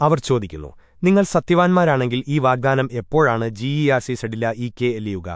അവർ ചോദിക്കുന്നു നിങ്ങൾ സത്യവാൻമാരാണെങ്കിൽ ഈ വാഗ്ദാനം എപ്പോഴാണ് ജി ഇ ആർ സി സഡില്ല ഇ കെ എല്ലിയുക